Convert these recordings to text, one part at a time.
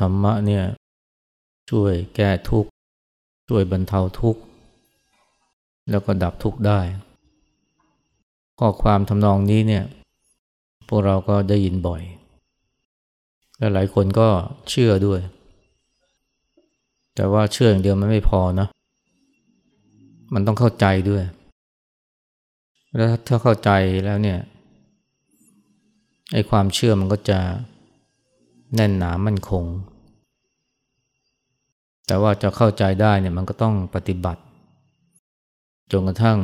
ธรรมะเนี่ยช่วยแก้ทุกข์ช่วยบรรเทาทุกข์แล้วก็ดับทุกข์ได้ ข้อความทำนองนี้เนี่ยพวกเราก็ได้ยินบ่อย และหลายคนก็เชื่อด้วย แต่ว่าเชื่ออย่างเดียวมันไม่พอนะ มันต้องเข้าใจด้วย แล้วถ้าเข้าใจแล้วเนี่ยไอ้ความเชื่อมันก็จะแน่นหนามั่นคง แต่ว่าจะเข้าใจได้เนี่ยมันก็ต้องปฏิบัติ จนกระทั่ง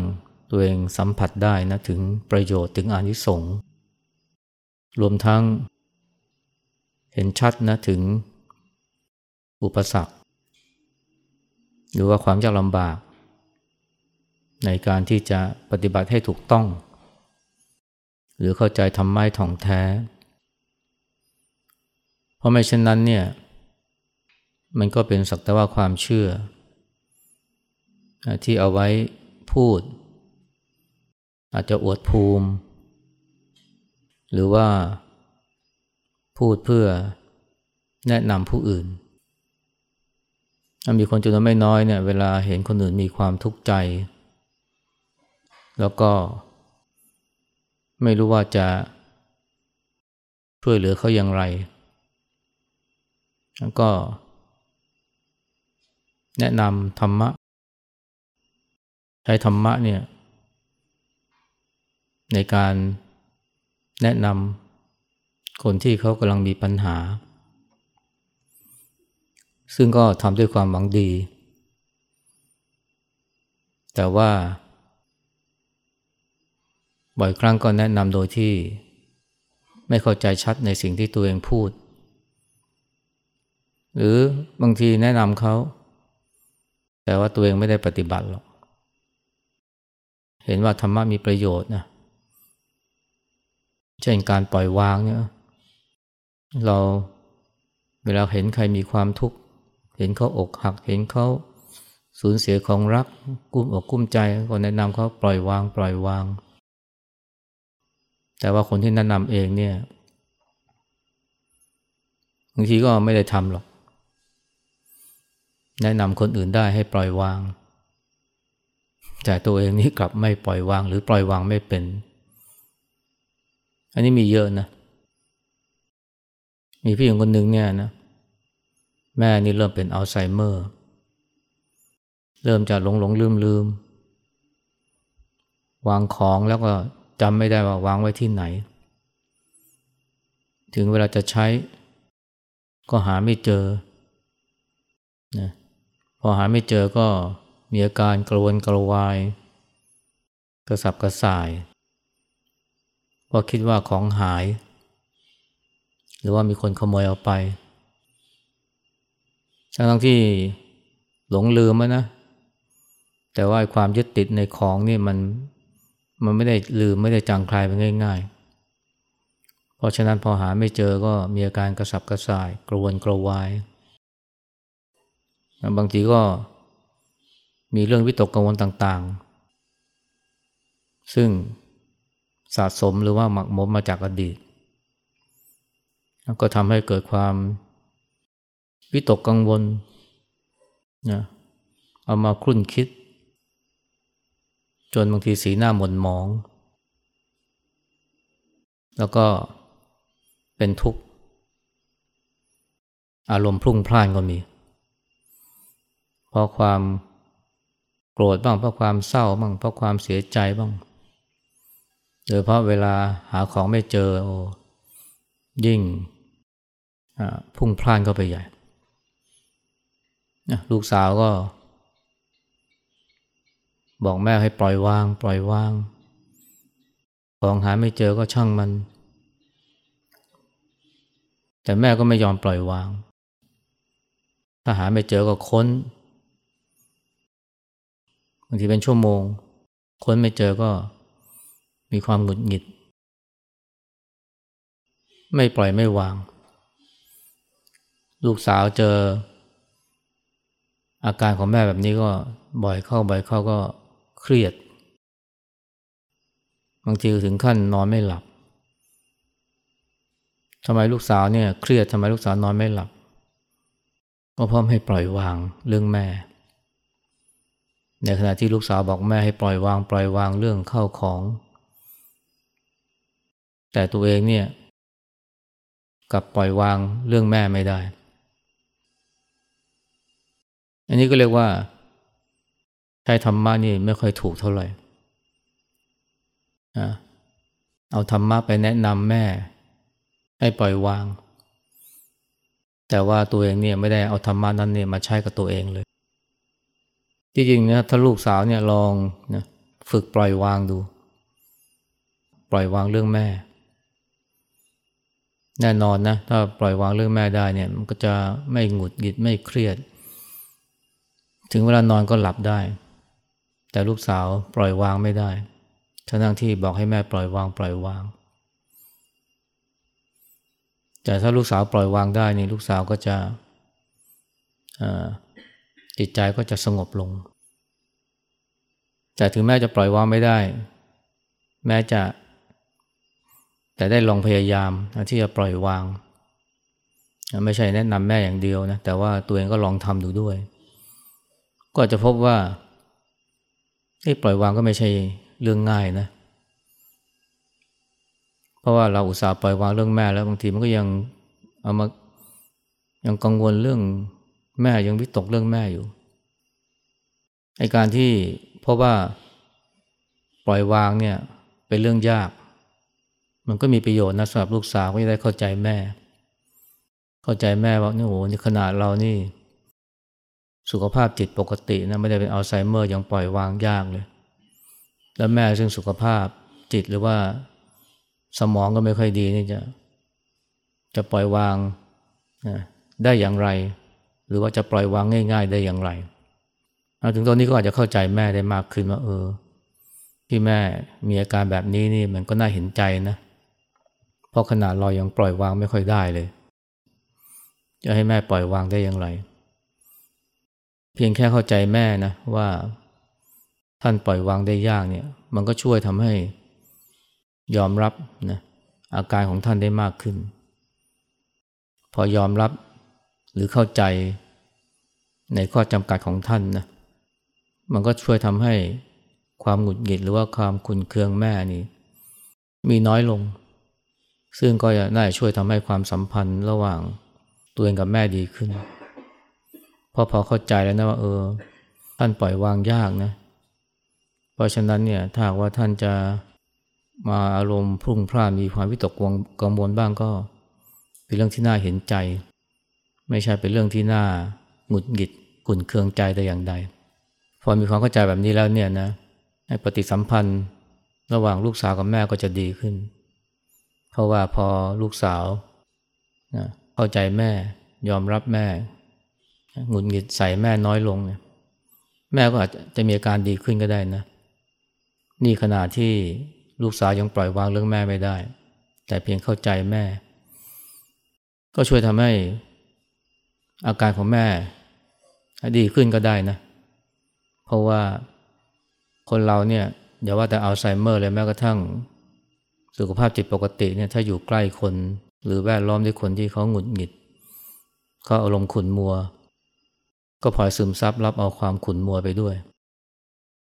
ตัวเองสัมผัสได้นะถึงประโยชน์ถึงอานิสงส์รวมทั้งเห็นชัดนะถึงอุปสรรค หรือว่าความยากลำบาก ในการที่จะปฏิบัติให้ถูกต้อง หรือเข้าใจทำไม้ถ่องแท้ เพราะไม่เช่นนั้นเนี่ย มันก็เป็นสักแต่ว่าความเชื่อ ที่เอาไว้พูด อาจจะอวดภูมิ หรือว่าพูดเพื่อแนะนำผู้อื่น มีคนจำนวนไม่น้อยเนี่ยเวลาเห็นคนอื่นมีความทุกข์ใจ แล้วก็ไม่รู้ว่าจะช่วยเหลือเขาอย่างไรแล้วก็ แนะนำธรรมะ ใช้ธรรมะเนี่ยในการแนะนำคนที่เขากำลังมีปัญหา ซึ่งก็ทำด้วยความหวังดี แต่ว่า บ่อยครั้งก็แนะนำโดยที่ไม่เข้าใจชัดในสิ่งที่ตัวเองพูด หรือบางทีแนะนำเขา แต่ว่าตัวเองไม่ได้ปฏิบัติหรอก เห็นว่าธรรมะมีประโยชน์นะ เช่นการปล่อยวางเนี่ย เราเวลาเห็นใครมีความทุกข์ เห็นเขาอกหัก เห็นเขาสูญเสียของรัก กุ้มอกกุ้มใจ ก็แนะนำเขาปล่อยวาง ปล่อยวาง แต่ว่าคนที่แนะนำเองเนี่ยบางทีก็ไม่ได้ทำหรอก แนะนำคนอื่นได้ให้ปล่อยวาง แต่ตัวเองนี่กลับไม่ปล่อยวางหรือปล่อยวางไม่เป็น อันนี้มีเยอะนะ มีพี่หญิงคนหนึ่งเนี่ยนะ แม่นี่เริ่มเป็นอัลไซเมอร์ เริ่มจะหลงหลงลืมลืมวางของแล้วก็จำไม่ได้ว่าวางไว้ที่ไหน ถึงเวลาจะใช้ก็หาไม่เจอนะ พอหาไม่เจอก็มีอาการกระวนกระวาย กระสับกระส่ายเพราะคิดว่าของหาย หรือว่ามีคนขโมยเอาไปทั้งที่หลงลืมนะ แต่ว่าความยึดติดในของนี่มันมันไม่ได้ลืมไม่ได้จางคลายไปง่าย ๆ เพราะฉะนั้นพอหาไม่เจอก็มีอาการกระสับกระส่าย กระวนกระวาย บางทีก็มีเรื่องวิตกกังวลต่างๆ ซึ่งสะสมหรือว่าหมักหมมมาจากอดีต ก็ทำให้เกิดความวิตกกังวลนะเอามาคุ่นคิด จนบางทีสีหน้าหม่นหมอง แล้วก็เป็นทุกข์ อารมณ์พลุ่งพล่านก็มี ราะความโกรธบ้างเพราะความเศร้าบ้างเพราะความเสียใจบ้างโดยเพราะเวลาหาของไม่เจอโอ้ยิ่งพุ่งพล่านเข้าไปใหญ่ลูกสาวก็ บอกแม่ให้ปล่อยวาง ปล่อยวาง ของหาไม่เจอก็ช่างมัน แต่แม่ก็ไม่ยอมปล่อยวาง ถ้าหาไม่เจอก็ค้น บางทีเป็นชั่วโมง ค้นไม่เจอก็มีความหงุดหงิด ไม่ปล่อยไม่วาง ลูกสาวเจอ อาการของแม่แบบนี้ก็บ่อยเข้าบ่อยเข้าก็เครียด บางทีถึงขั้นนอนไม่หลับทำไมลูกสาวเนี่ยเครียดทำไมลูกสาวนอนไม่หลับก็เพร้อมให้ปล่อยวางเรื่องแม่ ในขณะที่ลูกสาวบอกแม่ให้ปล่อยวางปล่อยวางเรื่องเข้าของ แต่ตัวเองเนี่ยกับปล่อยวางเรื่องแม่ไม่ได้ อันนี้ก็เรียกว่าใช้ธรรมะนี่ไม่ค่อยถูกเท่าไหร่เอาธรรมะไปแนะนำแม่ ให้ปล่อยวาง แต่ว่าตัวเองเนี่ยไม่ได้เอาธรรมะนั้นเนี่ยมาใช้กับตัวเองเลย จริงๆนะถ้าลูกสาวเนี่ยลองนะฝึกปล่อยวางดู ปล่อยวางเรื่องแม่ แน่นอนนะถ้าปล่อยวางเรื่องแม่ได้เนี่ย มันก็จะไม่หงุดหงิดไม่เครียด ถึงเวลานอนก็หลับได้ แต่ลูกสาวปล่อยวางไม่ได้ทั้งที่บอกให้แม่ปล่อยวางปล่อยวาง แต่ถ้าลูกสาวปล่อยวางได้นี่ลูกสาวก็จะ จิตใจก็จะสงบลง แต่ถึงแม่จะปล่อยวางไม่ได้ แม้จะ แต่ได้ลองพยายามที่จะปล่อยวาง ไม่ใช่แนะนำแม่อย่างเดียวนะแต่ว่าตัวเองก็ลองทำดูด้วย ก็จะพบว่าปล่อยวางก็ไม่ใช่เรื่องง่ายนะ เพราะว่าเราอุตส่าห์ปล่อยวางเรื่องแม่แล้วบางทีมันก็ยังเอามายังกังวลเรื่อง แม่ยังวิตกเรื่องแม่อยู่ไอการที่เพราะว่าปล่อยวางเนี่ยเป็นเรื่องยาก มันก็มีประโยชน์นะสำหรับลูกสาวก็จะได้เข้าใจแม่ เข้าใจแม่ว่านี่โอ้นี่ขนาดเรานี่ สุขภาพจิตปกตินะไม่ได้เป็นอัลไซเมอร์ยังปล่อยวางยากเลย แล้วแม่ซึ่งสุขภาพจิตหรือว่าสมองก็ไม่ค่อยดีนี่จะ จะปล่อยวางได้อย่างไร หรือว่าจะปล่อยวางง่าย ๆ ได้อย่างไรถึงตอนนี้ก็อาจจะเข้าใจแม่ได้มากขึ้นว่าเออ ที่แม่มีอาการแบบนี้นี่มันก็น่าเห็นใจนะเพราะขนาดเรายังปล่อยวางไม่ค่อยได้เลย จะให้แม่ปล่อยวางได้อย่างไร เพียงแค่เข้าใจแม่นะว่าท่านปล่อยวางได้ยากเนี่ย มันก็ช่วยทำให้ยอมรับนะอาการของท่านได้มากขึ้น พอยอมรับ หรือเข้าใจในข้อจำกัดของท่านนะมันก็ช่วยทำให้ความหงุดหงิดหรือว่าความขุนเคืองแม่นี่มีน้อยลง ซึ่งก็จะน่าช่วยทำให้ความสัมพันธ์ระหว่างตัวเองกับแม่ดีขึ้นเพราะพอเข้าใจแล้วนะว่าเออ ท่านปล่อยวางยากนะ เพราะฉะนั้นเนี่ยถ้าว่าท่านจะมาอารมณ์พุ่งพลาดมีความวิตกกังวลบ้างก็ เป็นเรื่องที่น่าเห็นใจ ไม่ใช่เป็นเรื่องที่น่าหงุดหงิดกุ่นเคืองใจแต่อย่างใด พอมีความเข้าใจแบบนี้แล้วเนี่ยนะปฏิสัมพันธ์ระหว่างลูกสาวกับแม่ก็จะดีขึ้น เพราะว่าพอลูกสาวนะเข้าใจแม่ยอมรับแม่หงุดหงิดใส่แม่น้อยลงเนี่ยแม่ก็อาจจะมีอาการดีขึ้นก็ได้นะ นี่ขณะที่ลูกสาวยังปล่อยวางเรื่องแม่ไม่ได้ แต่เพียงเข้าใจแม่ ก็ช่วยทำให้ อาการของแม่ดีขึ้นก็ได้นะ เพราะว่าคนเราเนี่ยอย่าว่าแต่อัลไซเมอร์เลยแม้กระทั่ง สุขภาพจิตปกติเนี่ยถ้าอยู่ใกล้คน หรือแวดล้อมด้วยคนที่เขาหงุดหงิดเขาอารมณ์ขุนมัว ก็พลอยซึมซับรับเอาความขุนมัวไปด้วย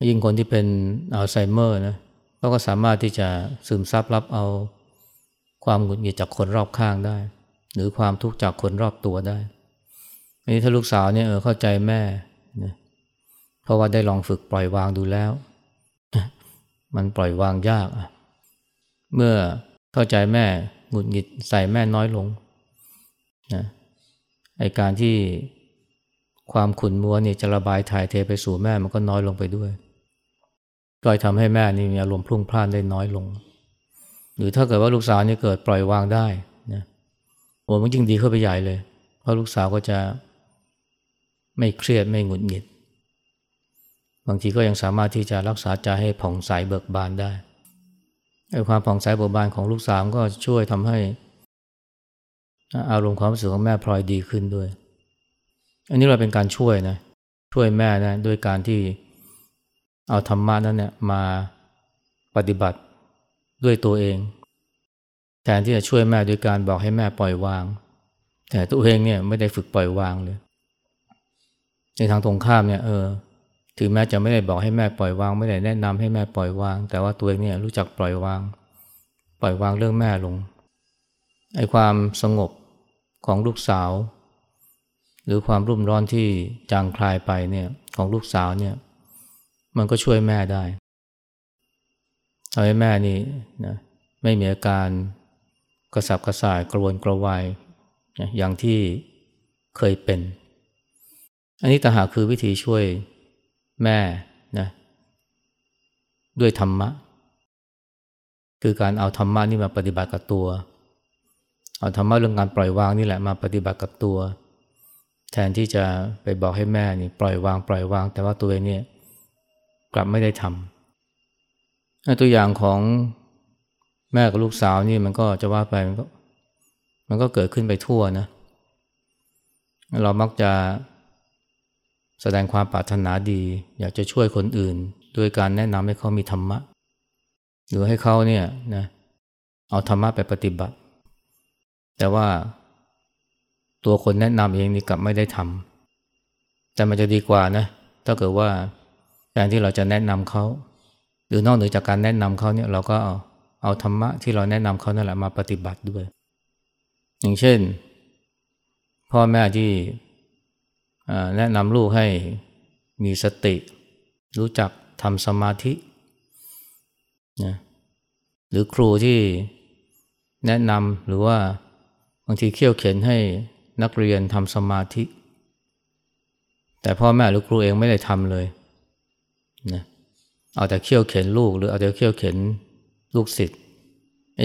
ยิ่งคนที่เป็นอัลไซเมอร์นะเขาก็สามารถที่จะซึมซับรับเอาความหงุดหงิดจากคนรอบข้างได้ หรือความทุกข์จากคนรอบตัวได้ อันนี้ถ้าลูกสาวเนี่ยเออเข้าใจแม่นะเพราะว่าได้ลองฝึกปล่อยวางดูแล้ว มันปล่อยวางยากอะเมื่อเข้าใจแม่หงุดหงิดใส่แม่น้อยลงนะไอการที่ความขุ่นมัวนี่จะระบายถ่ายเทไปสู่แม่มันก็น้อยลงไปด้วยก็ทำให้แม่นี่มีอารมณ์พลุ่งพล่านได้น้อยลง หรือถ้าเกิดว่าลูกสาวนี่เกิดปล่อยวางได้นะโอ้มันยิ่งดีขึ้นไปใหญ่เลย เพราะลูกสาวก็จะ ไม่เครียดไม่หงุดหงิด บางทีก็ยังสามารถที่จะรักษาใจให้ผ่องใสเบิกบานได้ไอ้ความผ่องใสเบิกบานของลูกสาวก็ช่วยทำให้ อารมณ์ความรู้สึกของแม่พลอยดีขึ้นด้วย อันนี้เราเป็นการช่วยนะ ช่วยแม่นะด้วยการที่เอาธรรมะนั้นเนี่ยมาปฏิบัติด้วยตัวเอง แทนที่จะช่วยแม่ด้วยการบอกให้แม่ปล่อยวาง แต่ตัวเองเนี่ยไม่ได้ฝึกปล่อยวางเลย ในทางตรงข้ามเนี่ยเออถึงแม้จะไม่ได้บอกให้แม่ปล่อยวางไม่ได้แนะนำให้แม่ปล่อยวาง แต่ว่าตัวเองเนี่ยรู้จักปล่อยวาง ปล่อยวางเรื่องแม่ลงไอ้ความสงบของลูกสาว หรือความรุ่มร้อนที่จางคลายไปเนี่ยของลูกสาวเนี่ยมันก็ช่วยแม่ได้ทำให้แม่นี่นะไม่มีอาการกระสับกระส่ายกระวนกระวายอย่างที่เคยเป็น อันนี้ต่างหากคือวิธีช่วยแม่นะด้วยธรรมะ คือการเอาธรรมะนี่มาปฏิบัติกับตัว เอาธรรมะเรื่องการปล่อยวางนี่แหละมาปฏิบัติกับตัว แทนที่จะไปบอกให้แม่นี่ปล่อยวางปล่อยวาง แต่ว่าตัวเองเนี่ยกลับไม่ได้ทำตัวอย่างของแม่กับลูกสาวนี่มันก็จะว่าไปมันก็มันก็เกิดขึ้นไปทั่วนะ เรามักจะ แสดงความปรารถนาดี อยากจะช่วยคนอื่น ด้วยการแนะนำให้เขามีธรรมะ หรือให้เขาเนี่ยนะเอาธรรมะไปปฏิบัติ แต่ว่าตัวคนแนะนำเองนี่กลับไม่ได้ทำแต่มันจะดีกว่านะถ้าเกิดว่าแทนที่เราจะแนะนำเขาหรือนอกเหนือจากการแนะนำเขาเนี่ยเราก็เอาเอาธรรมะที่เราแนะนำเขานั่นแหละมาปฏิบัติด้วย อย่างเช่น พ่อแม่ที่ แนะนำลูกให้มีสติ รู้จักทำสมาธินะหรือครูที่แนะนำหรือว่าบางทีเขี่ยวเข็นให้นักเรียนทำสมาธิ แต่พ่อแม่หรือครูเองไม่ได้ทำเลยนะเอาแต่เขี่ยวเข็นลูก หรือเอาแต่เขี่ยวเข็นลูกศิษย์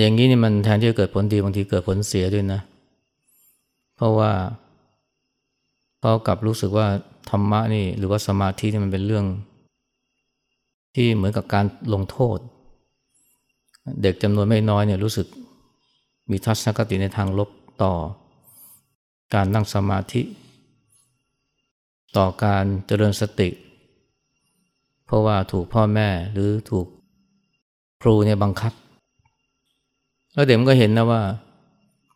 อย่างนี้นี่มันแทนที่จะเกิดผลดีบางทีเกิดผลเสียด้วยนะ เพราะว่า เขากลับรู้สึกว่าธรรมะนี่หรือว่าสมาธินี่มันเป็นเรื่อง ที่เหมือนกับการลงโทษ เด็กจำนวนไม่น้อยเนี่ยรู้สึกมีทัศนคติในทางลบต่อ การนั่งสมาธิ ต่อการเจริญสติ เพราะว่าถูกพ่อแม่หรือถูกครูเนี่ยบังคับ แล้วเด็กมันก็เห็นนะว่า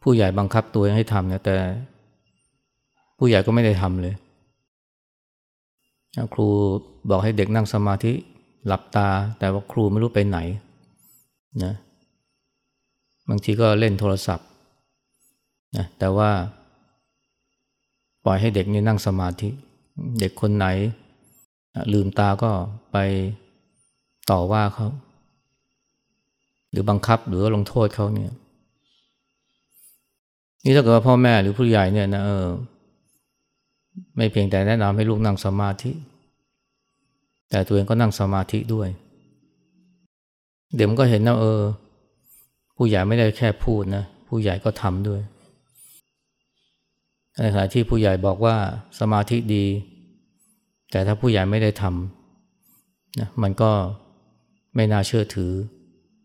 ผู้ใหญ่บังคับตัวให้ทำเนี่ยแต่ ผู้ใหญ่ก็ไม่ได้ทำเลย ครูบอกให้เด็กนั่งสมาธิหลับตา แต่ว่าครูไม่รู้ไปไหนนะบางทีก็เล่นโทรศัพท์นะแต่ว่า ปล่อยให้เด็กนี่นั่งสมาธิ เด็กคนไหน ลืมตาก็ไปต่อว่าเขา หรือบังคับหรือลงโทษเขาเนี่ยนี่ถ้าเกิดว่าพ่อแม่หรือผู้ใหญ่เนี่ยนะเออ ไม่เพียงแต่แนะนำให้ลูกนั่งสมาธิ แต่ตัวเองก็นั่งสมาธิด้วย เดี๋ยวมันก็เห็นนะเออ ผู้ใหญ่ไม่ได้แค่พูดนะ ผู้ใหญ่ก็ทำด้วยในขณะที่ผู้ใหญ่บอกว่าสมาธิดี แต่ถ้าผู้ใหญ่ไม่ได้ทำนะมันก็ไม่น่าเชื่อถือ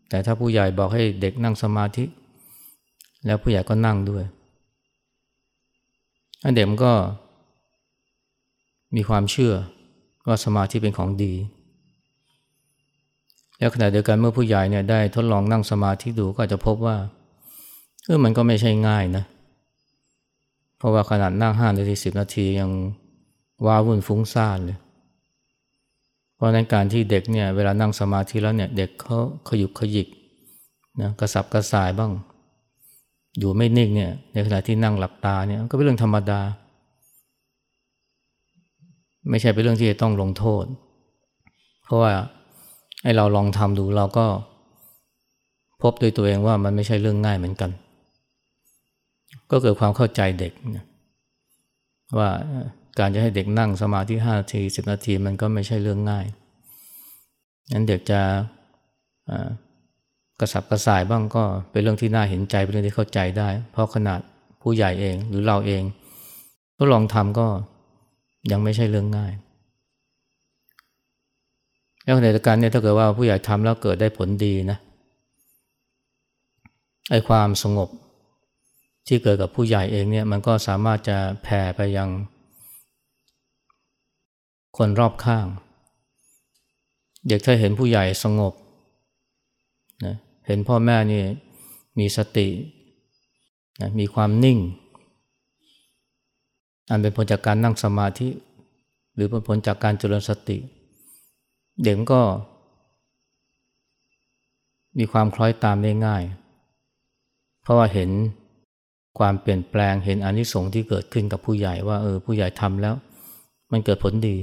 แต่ถ้าผู้ใหญ่บอกให้เด็กนั่งสมาธิ แล้วผู้ใหญ่ก็นั่งด้วยอันเด็กมันก็ มีความเชื่อว่าสมาธิเป็นของดี แล้วขณะเดียวกันเมื่อผู้ใหญ่เนี่ยได้ทดลองนั่งสมาธิดูก็จะพบว่าเออมันก็ไม่ใช่ง่ายนะ เพราะว่าขนาดนั่งห้านาทีสิบนาทียังว้าวุ่นฟุ้งซ่านเลย เพราะนั้นการที่เด็กเนี่ยเวลานั่งสมาธิแล้วเนี่ยเด็กเขาขยุกขยิกนะกระสับกระส่ายบ้าง อยู่ไม่นิ่งเนี่ยในขณะที่นั่งหลับตาเนี่ยก็เป็นเรื่องธรรมดา ไม่ใช่เป็นเรื่องที่จะต้องลงโทษ เพราะว่าให้เราลองทำดูเราก็ พบด้วยตัวเองว่ามันไม่ใช่เรื่องง่ายเหมือนกัน ก็เกิดความเข้าใจเด็กว่าการจะให้เด็กนั่งสมาธิห้านาทีสิบนาทีมันก็ไม่ใช่เรื่องง่ายนั้นเด็กจะกระสับกระส่ายบ้างก็เป็นเรื่องที่น่าเห็นใจเป็นเรื่องที่เข้าใจได้ เพราะขนาดผู้ใหญ่เองหรือเราเองก็ลองทำก็ ยังไม่ใช่เรื่องง่าย แล้วในการเนี่ยถ้าเกิดว่าผู้ใหญ่ทำแล้วเกิดได้ผลดีนะไอ้ความสงบที่เกิดกับผู้ใหญ่เองเนี่ยมันก็สามารถจะแผ่ไปยัง คนรอบข้าง เด็กถ้าเห็นผู้ใหญ่สงบนะเห็นพ่อแม่นี่มีสตินะมีความนิ่ง อันเป็นผลจากการนั่งสมาธิ หรือผลจากการเจริญสติ เด็กก็ มีความคล้อยตามได้ง่าย เพราะว่าเห็นความเปลี่ยนแปลงเห็นอนิสงส์ที่เกิดขึ้นกับผู้ใหญ่ว่าเออผู้ใหญ่ทำแล้ว มันเกิดผลดี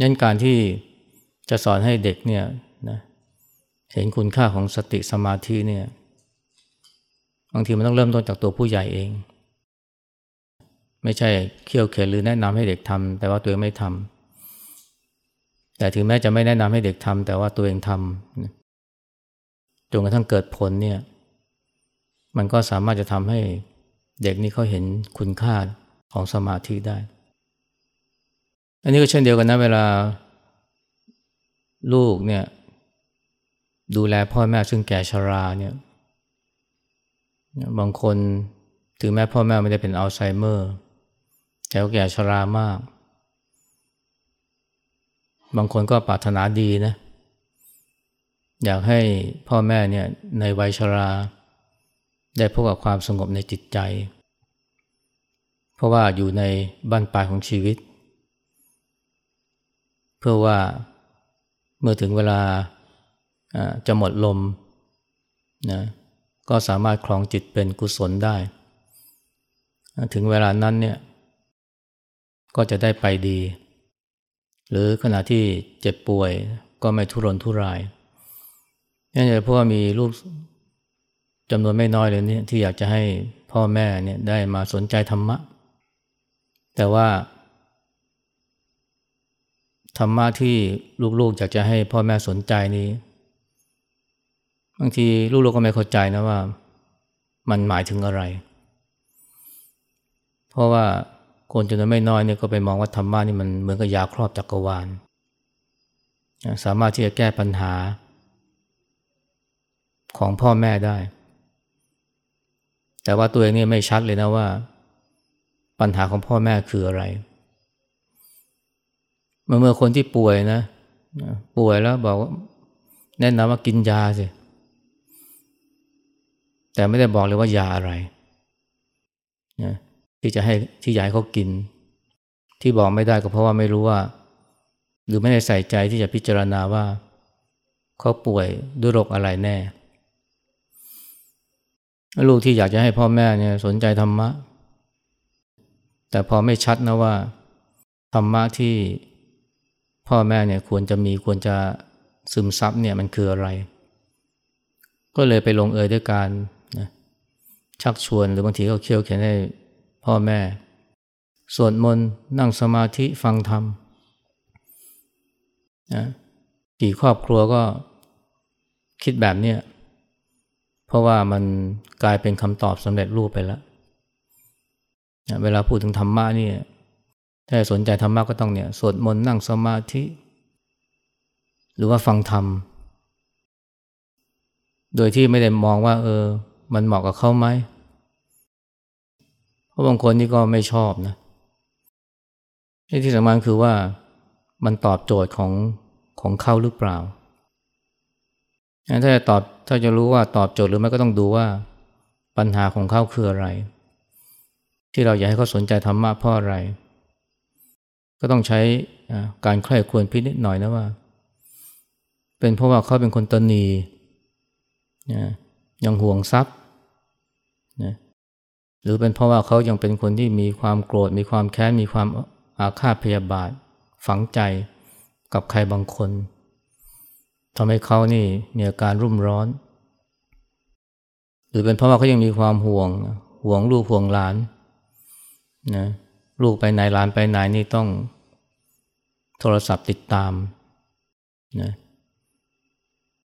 ยันการที่จะสอนให้เด็กเนี่ยนะเห็นคุณค่าของสติสมาธิเนี่ยบางทีมันต้องเริ่มต้นจากตัวผู้ใหญ่เอง ไม่ใช่เคี่ยวเข็นหรือแนะนำให้เด็กทำแต่ว่าตัวเองไม่ทำแต่ถึงแม้จะไม่แนะนำให้เด็กทำแต่ว่าตัวเองทำจนกระทั่งเกิดผลเนี่ย มันก็สามารถจะทำให้เด็กนี่เขาเห็นคุณค่าของสมาธิได้ อันนี้ก็เช่นเดียวกันนะเวลาลูกเนี่ย ดูแลพ่อแม่ซึ่งแก่ชราเนี่ยบางคนถึงแม้พ่อแม่ไม่ได้เป็นอัลไซเมอร์ แต่แก่ชรามาก บางคนก็ปรารถนาดีนะ อยากให้พ่อแม่เนี่ยในวัยชรา ได้พบกับความสงบในจิตใจ เพราะว่าอยู่ในบ้านปลายของชีวิต เพื่อว่าเมื่อถึงเวลาจะหมดลมนะก็สามารถคลองจิตเป็นกุศลได้ ถึงเวลานั้นเนี่ย ก็จะได้ไปดี หรือขณะที่เจ็บป่วยก็ไม่ทุรนทุรายนี่นเพราะว่ามีลูกจำนวนไม่น้อยเลยเนี่ยที่อยากจะให้พ่อแม่เนี่ยได้มาสนใจธรรมะ แต่ว่า ธรรมะที่ลูกๆอยากจะให้พ่อแม่สนใจนี้ บางทีลูกๆก็ไม่เข้าใจนะว่า มันหมายถึงอะไร เพราะว่า คนจำนวนไม่น้อยเนี่ยก็ไปมองว่าธรรมะนี่มันเหมือนกับยาครอบจักรวาล สามารถที่จะแก้ปัญหา ของพ่อแม่ได้ แต่ว่าตัวเองเนี่ไม่ชัดเลยนะว่า ปัญหาของพ่อแม่คืออะไร เมื่อเมื่อคนที่ป่วยนะ ป่วยแล้วบอกว่าแนะนำว่ากินยาสิ แต่ไม่ได้บอกเลยว่ายาอะไรนะ ที่จะให้ที่อยากให้เขากิน ที่บอกไม่ได้ก็เพราะว่าไม่รู้ว่า หรือไม่ได้ใส่ใจที่จะพิจารณาว่า เขาป่วยด้วยโรคอะไรแน่ ลูกที่อยากจะให้พ่อแม่เนี่ยสนใจธรรมะ แต่พอไม่ชัดนะว่า ธรรมะที่พ่อแม่เนี่ยควรจะมีควรจะซึมซับเนี่ยมันคืออะไร ก็เลยไปลงเอยด้วยการนะชักชวนหรือบางทีก็เคี่ยวเขียนให้ พ่อแม่ สวดมนต์นั่งสมาธิฟังธรรมนะกี่ครอบครัวก็คิดแบบเนี้ยเพราะว่ามันกลายเป็นคำตอบสำเร็จรูปไปแล้วนะเวลาพูดถึงธรรมะนี่ถ้าสนใจธรรมะก็ต้องเนี่ยสวดมนต์นั่งสมาธิ หรือว่าฟังธรรม โดยที่ไม่ได้มองว่า เออ มันเหมาะกับเขาไหม ราะบางคนนี่ก็ไม่ชอบนะที่สำคัญคือว่ามันตอบโจทย์ของของเขาหรือเปล่า ถ้าจะตอบถ้าจะรู้ว่าตอบโจทย์หรือไม่ก็ต้องดูว่าปัญหาของเขาคืออะไร ที่เราอยากให้เขาสนใจธรรมะเพราะอะไร ก็ต้องใช้การใคร่ควรพินิจหน่อยนะว่า เป็นเพราะว่าเขาเป็นคนตนียังห่วงทรัพย์นะ หรือเป็นเพราะว่าเขายังเป็นคนที่มีความโกรธ มีความแค้น มีความอาฆาตพยาบาท ฝังใจกับใครบางคนทำให้เขานี่มีอาการรุ่มร้อน หรือเป็นเพราะว่าเขายังมีความห่วง ห่วงลูกห่วงหลานนะลูกไปไหนหลานไปไหนนี่ต้องโทรศัพท์ติดตามนะ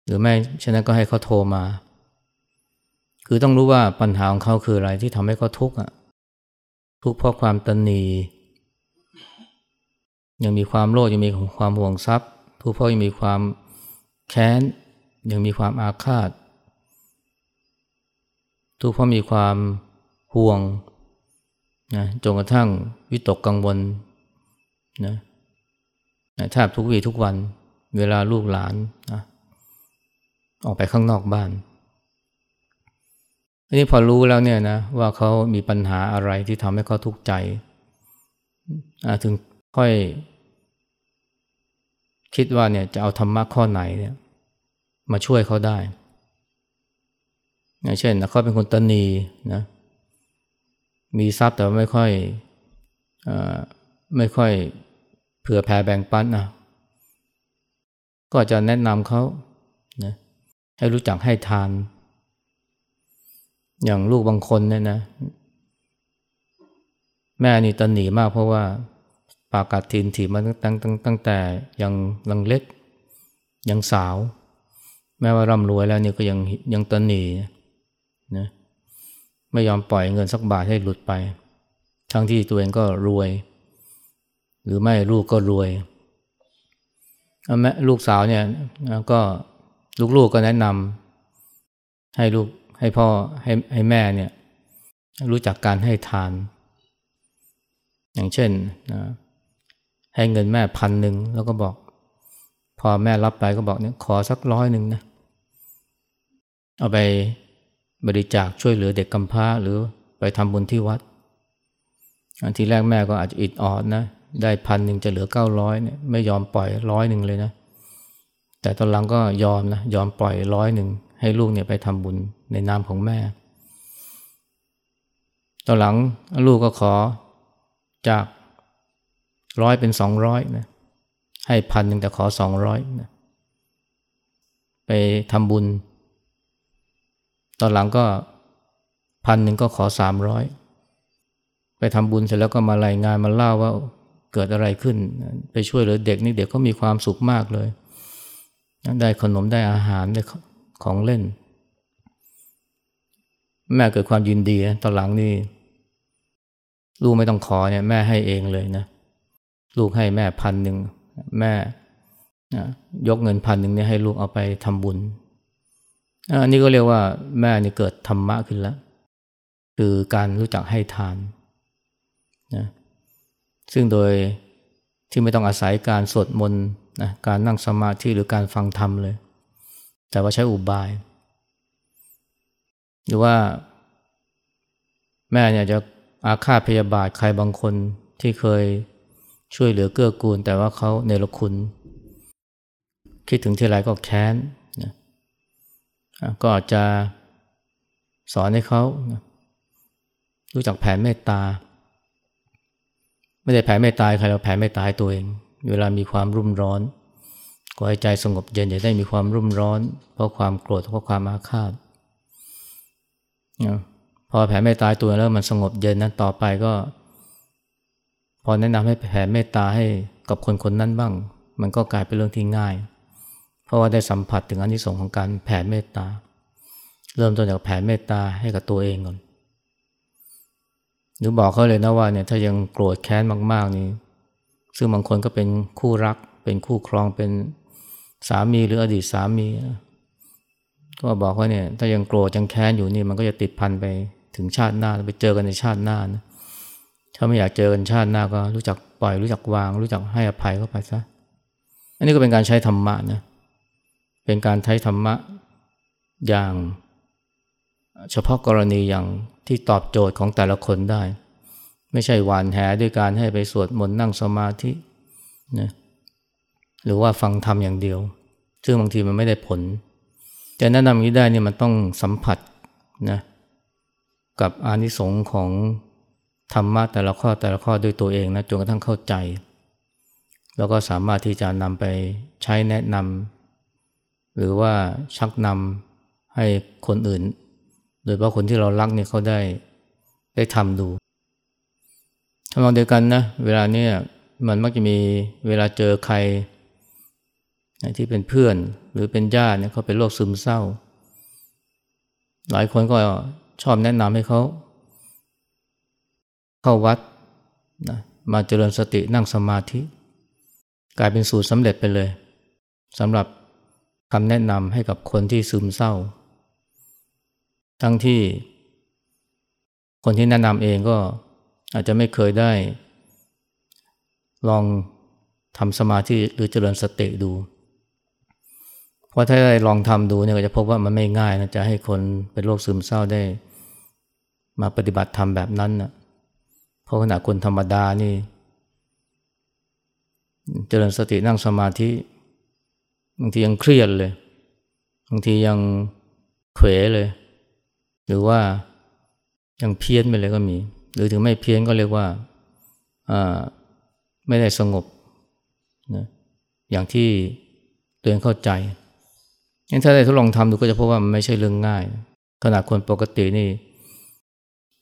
หรือไม่ฉะนั้นก็ให้เขาโทรมา คือต้องรู้ว่าปัญหาของเขาคืออะไรที่ทำให้เขาทุกข์อะทุกข์เพราะความตนนียังมีความโลภยังมีความห่วงทรัพย์ ทุกข์เพราะยังมีความแค้น ยังมีความอาฆาต ทุกข์เพราะมีความห่วงนะจนกระทั่งวิตกกังวลนะแทบทุกวีทุกวัน เวลาลูกหลานนะออกไปข้างนอกบ้าน อันนี้พอรู้แล้วเนี่ยนะว่าเขามีปัญหาอะไรที่ทำให้เขาทุกข์ใจถึงค่อย คิดว่าเนี่ยจะเอาธรรมะข้อไหนเนี่ย มาช่วยเขาได้เช่นเขาเป็นคนตนีนะมีทรัพย์แต่ไม่ค่อยอไม่ค่อยเผื่อแผ่แบ่งปันนะก็จะแนะนำเขานะให้รู้จักให้ทาน อย่างลูกบางคนเนี่ยนะ แม่นี่ตันหนีมากเพราะว่าปากกัดทินถีมาตั้งตั้งตั้งแต่ยังลังเล็ก ยังสาว แม้ว่าร่ำรวยแล้วนี่ก็ยังยังตันหนีนะไม่ยอมปล่อยเงินสักบาทให้หลุดไป ทั้งที่ตัวเองก็รวย หรือไม่ลูกก็รวยแม่ลูกสาวเนี่ยก็ลูกๆกก็แนะนำให้ลูก ให้พ่อให้ให้แม่เนี่ยรู้จักการให้ทาน อย่างเช่นนะให้เงินแม่พันหนึ่งแล้วก็บอก พอแม่รับไปก็บอกเนี่ยขอสักร้อยหนึ่งนะเอาไปบริจาคช่วยเหลือเด็กกำพร้าหรือไปทำบุญที่วัด อันที่แรกแม่ก็อาจจะอิดออดนะ ได้พันหนึ่งจะเหลือเก้าร้อยเนี่ยไม่ยอมปล่อยร้อยหนึ่งเลยนะ แต่ตอนหลังก็ยอมนะยอมปล่อยร้อยหนึ่ง ให้ลูกเนี่ยไปทำบุญในนามของแม่ตอนหลังลูกก็ขอจากร้อยเป็นสองร้อยนะ ให้พันหนึ่งแต่ขอสองร้อยนะ ไปทำบุญ ตอนหลังก็พันหนึ่งก็ขอสามร้อย ไปทำบุญเสร็จแล้วก็มารายงานมาเล่าว่าเกิดอะไรขึ้น ไปช่วยเหลือเด็กนี่เด็กก็มีความสุขมากเลย ได้ขนมได้อาหารได้ ของเล่น แม่เกิดความยินดีตอนหลังนี่ลูกไม่ต้องขอเนี่ยแม่ให้เองเลยนะ ลูกให้แม่พันหนึ่งแม่ยกเงินพันหนึ่งเนี่ยให้ลูกเอาไปทำบุญอันนี้ก็เรียกว่าแม่นี่เกิดธรรมะขึ้นแล้ว คือการรู้จักให้ทานนะซึ่งโดยที่ไม่ต้องอาศัยการสวดมนต์นะการนั่งสมาธิหรือการฟังธรรมเลย แต่ว่าใช้อุบาย หรือว่า แม่เนี่ยจะอาฆาตพยาบาทใครบางคนที่เคยช่วยเหลือเกื้อกูล แต่ว่าเขาเนรคุณ คิดถึงทีไรก็แค้นนะก็อาจจะสอนให้เขารู้จักแผ่เมตตา ไม่ได้แผ่ไม่ตาใครเราแผ่ไม่ตาตัวเอง เวลามีความรุ่มร้อน ก็ให้ใจสงบเย็นอย่าได้มีความรุ่มร้อน เพราะความโกรธเพราะความอาฆาตพอแผ่ไม่ตาตัวแล้วมันสงบเย็นนั้นต่อไปก็ พอแนะนำให้แผ่เมตตาให้กับคนคนนั้นบ้าง มันก็กลายเป็นเรื่องที่ง่าย เพราะว่าได้สัมผัสถึงอนิสงส์ของการแผ่เมตตา เริ่มต้นจากแผ่เมตตาให้กับตัวเองก่อนหรือบอกเขาเลยนะว่าเนี่ยถ้ายังโกรธแค้นมาก ๆ นี่ซึ่งบางคนก็เป็นคู่รัก เป็นคู่ครองเป็น สามีหรืออดีตสามี ก็บอกว่าเนี่ย ถ้ายังโกรธยังแค้นอยู่นี่มันก็จะติดพันไปถึงชาติหน้าไปเจอกันในชาติหน้านะถ้าไม่อยากเจอกันชาติหน้าก็รู้จักปล่อยรู้จักวาง รู้จักให้อภัยเข้าไปซะอันนี้ก็เป็นการใช้ธรรมะนะเป็นการใช้ธรรมะอย่างเฉพาะกรณีอย่างที่ตอบโจทย์ของแต่ละคนได้ ไม่ใช่หวานแหด้วยการให้ไปสวดมนต์นั่งสมาธินะ หรือว่าฟังธรรมอย่างเดียว ซึ่งบางทีมันไม่ได้ผลจะแนะนำอย่งนี้ได้เนี่ยมันต้องสัมผัสนะกับอานิสงส์ของธรรมะแต่ละข้อแต่ละข้อด้วยตัวเองนะจนกระทั่งเข้าใจ แล้วก็สามารถที่จะนำไปใช้แนะนำหรือว่าชักนำให้คนอื่น โดยเฉพาะคนที่เรารักเนี่ยเขาได้ได้ทำดูทำนองเดียวกันนะเวลาเนี้ยมันมักจะมีเวลาเจอใคร ที่เป็นเพื่อนหรือเป็นญาติเนี่ยเขาเป็นโรคซึมเศร้า หลายคนก็ชอบแนะนำให้เขา เข้าวัดนะมาเจริญสตินั่งสมาธิ กลายเป็นสูตรสำเร็จไปเลยสำหรับคำแนะนำให้กับคนที่ซึมเศร้า ทั้งที่คนที่แนะนำเองก็อาจจะไม่เคยได้ ลองทำสมาธิหรือเจริญสติดู เพราะถ้าได้ลองทำดูเนี่ยก็จะพบว่ามันไม่ง่ายนะจะให้คนเป็นโรคซึมเศร้าได้ มาปฏิบัติธรรมแบบนั้นนะเพราะขณะคนธรรมดานี่ เจริญสตินั่งสมาธิบางทียังเครียดเลยบางทียังเขวเลย หรือว่ายังเพี้ยนไปเลยก็มี หรือถึงไม่เพี้ยนก็เรียกว่าไม่ได้สงบนะอย่างที่ตัวเองเข้าใจ งั้นถ้าได้ทดลองทำดูก็จะพบว่ามันไม่ใช่เรื่องง่าย ขนาดคนปกตินี่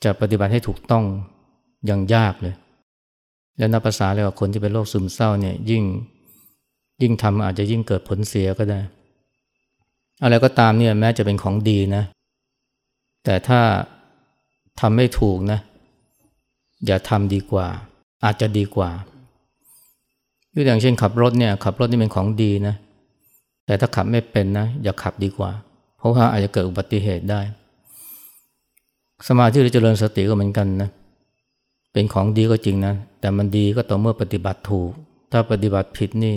จะปฏิบัติให้ถูกต้องยังยากเลย แล้วนับภาษาเลยว่าคนที่เป็นโรคซึมเศร้าเนี่ยยิ่งยิ่งทำอาจจะยิ่งเกิดผลเสียก็ได้ อะไรก็ตามเนี่ยแม้จะเป็นของดีนะ แต่ถ้าทำไม่ถูกนะ อย่าทำดีกว่า อาจจะดีกว่ายกอย่างเช่นขับรถเนี่ยขับรถนี่เป็นของดีนะ แต่ถ้าขับไม่เป็นนะ อย่าขับดีกว่า เพราะว่าอาจจะเกิดอุบัติเหตุได้ สมาธิหรือเจริญสติก็เหมือนกันนะ เป็นของดีก็จริงนะ แต่มันดีก็ต่อเมื่อปฏิบัติถูก ถ้าปฏิบัติผิดนี่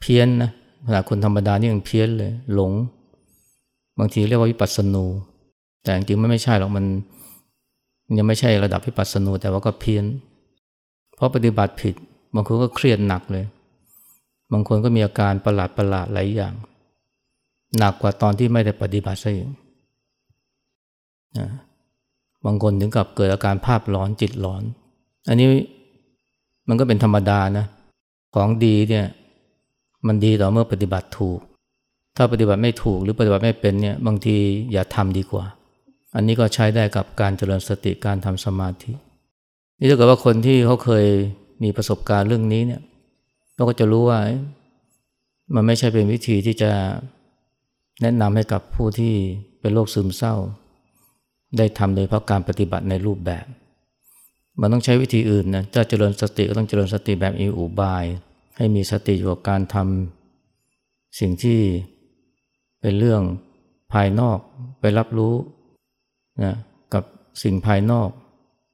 เพี้ยนนะขณะคนธรรมดานี่ยังเพี้ยนเลย หลง บางทีเรียกว่าวิปัสสนู แต่จริงๆไม่ใช่หรอกมันยังไม่ใช่ระดับวิปัสสนูแต่ว่าก็เพี้ยน เพราะปฏิบัติผิดบางคนก็เครียดหนักเลย บางคนก็มีอาการประหลาดประหลาดหลายอย่าง หนักกว่าตอนที่ไม่ได้ปฏิบัติซะอีกนะบางคนถึงกับเกิดอาการภาพร้อนจิตร้อน อันนี้มันก็เป็นธรรมดานะของดีเนี่ยมันดีต่อเมื่อปฏิบัติถูก ถ้าปฏิบัติไม่ถูกหรือปฏิบัติไม่เป็นเนี่ยบางทีอย่าทำดีกว่า อันนี้ก็ใช้ได้กับการเจริญสติการทำสมาธิ นี่ถ้าเกิดว่าคนที่เขาเคยมีประสบการณ์เรื่องนี้เนี่ย เราก็จะรู้ว่ามันไม่ใช่เป็นวิธีที่จะแนะนำให้กับผู้ที่เป็นโรคซึมเศร้า ได้ทำโดยเพราะการปฏิบัติในรูปแบบ มันต้องใช้วิธีอื่นนะถ้าเจริญสติก็ต้องเจริญสติแบบอีอุบาย ให้มีสติอยู่กับการทำสิ่งที่เป็นเรื่องภายนอกไปรับรู้นะกับสิ่งภายนอก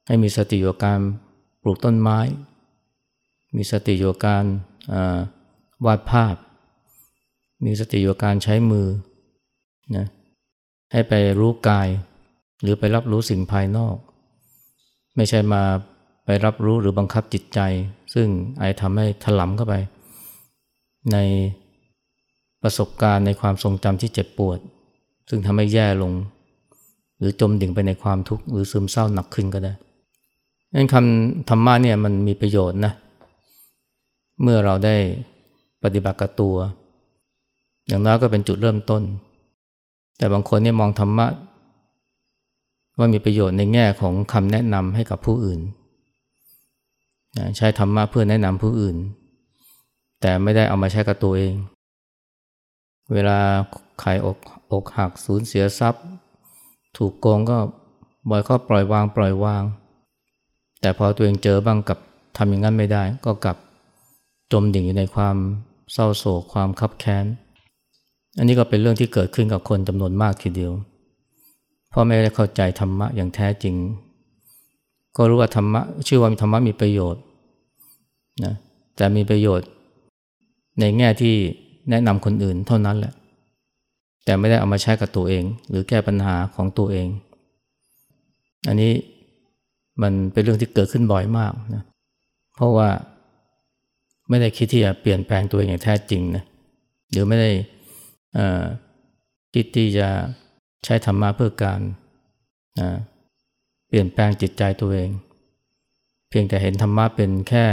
ให้มีสติอยู่กับการปลูกต้นไม้ มีสติอยู่การ วาดภาพ มีสติอยู่การใช้มือนะให้ไปรู้กาย หรือไปรับรู้สิ่งภายนอก ไม่ใช่มาไปรับรู้หรือบังคับจิตใจ ซึ่งไอทำให้ถลำเข้าไป ในประสบการณ์ในความทรงจำที่เจ็บปวด ซึ่งทำให้แย่ลง หรือจมดิ่งไปในความทุกข์หรือซึมเศร้าหนักขึ้นก็ได้นั่นคำธรรมะเนี่ยมันมีประโยชน์นะ เมื่อเราได้ปฏิบัติกับตัว อย่างน้อยก็เป็นจุดเริ่มต้น แต่บางคนเนี่ยมองธรรมะ ว่ามีประโยชน์ในแง่ของคำแนะนำให้กับผู้อื่น ใช้ธรรมะเพื่อแนะนำผู้อื่น แต่ไม่ได้เอามาใช้กับตัวเอง เวลาขายอกอกหักสูญเสียทรัพย์ ถูกโกงก็บ่อยก็ปล่อยวางปล่อยวาง แต่พอตัวเองเจอบ้างกับทำอย่างนั้นไม่ได้ ก็กลับ จมดิ่งอยู่ในความเศร้าโศกความคับแค้น อันนี้ก็เป็นเรื่องที่เกิดขึ้นกับคนจำนวนมากทีเดียวเพราะไม่ได้เข้าใจธรรมะอย่างแท้จริง ก็รู้ว่าธรรมะชื่อว่าธรรมะมีประโยชน์นะแต่มีประโยชน์ ในแง่ที่แนะนำคนอื่นเท่านั้นแหละ แต่ไม่ได้เอามาใช้กับตัวเอง หรือแก้ปัญหาของตัวเอง อันนี้มันเป็นเรื่องที่เกิดขึ้นบ่อยมากนะเพราะว่า ไม่ได้คิดที่จะเปลี่ยนแปลงตัวเองอย่างแท้จริงนะหรือไม่ได้คิดที่จะใช้ธรรมะเพื่อการเปลี่ยนแปลงจิตใจตัวเอง เพียงแต่เห็นธรรมะเป็นแค่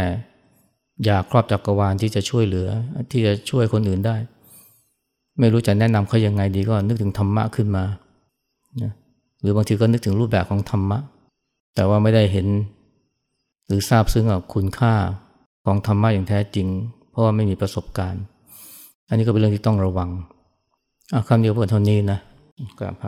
อยากครอบจักรวาลที่จะช่วยเหลือที่จะช่วยคนอื่นได้ ไม่รู้จะแนะนำเขายังไงดีก็นึกถึงธรรมะขึ้นมาหรือบางทีก็นึกถึงรูปแบบของธรรมะ แต่ว่าไม่ได้เห็น หรือทราบซึ้งกับคุณค่า ของธรรมะอย่างแท้จริง เพราะว่าไม่มีประสบการณ์ อันนี้ก็เป็นเรื่องที่ต้องระวังคำเดียวเพื่อเท่านี้นะกราบพระ